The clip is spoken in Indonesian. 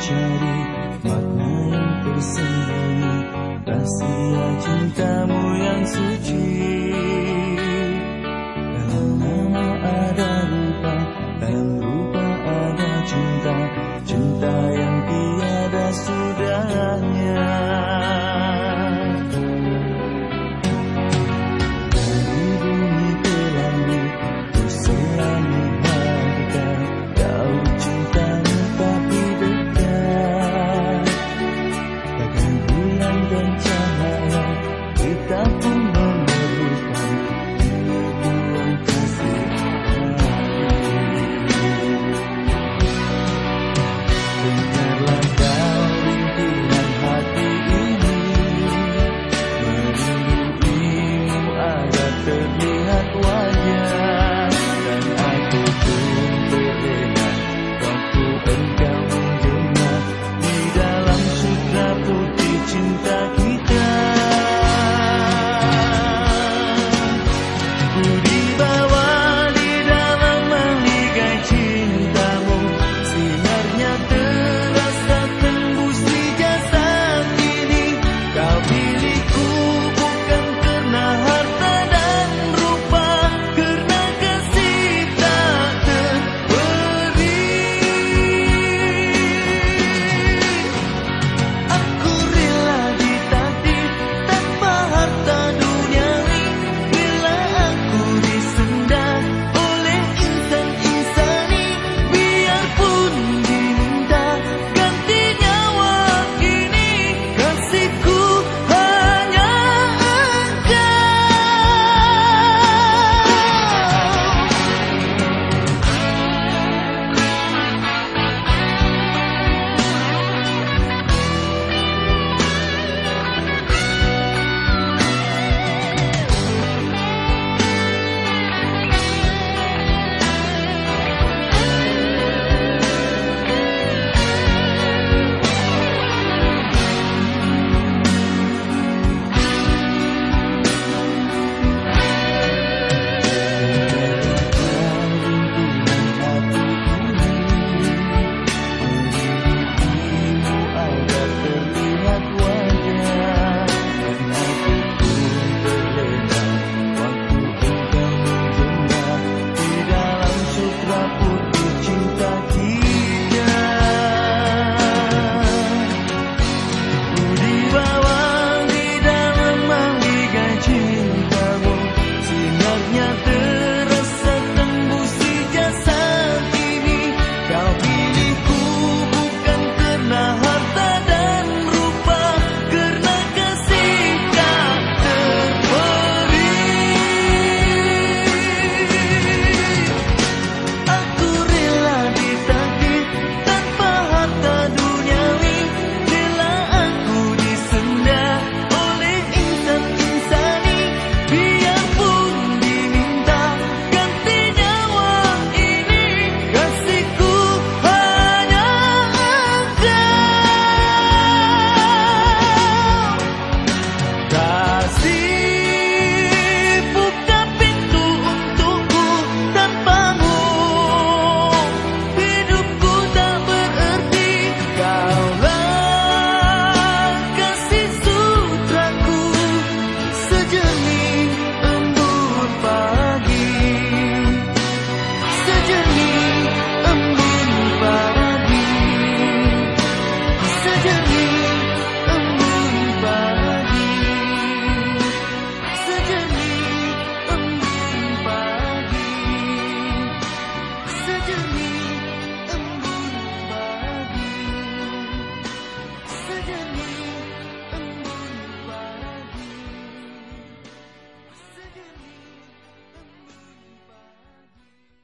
mencari makna yang tersembunyi Rahasia cintamu yang suci.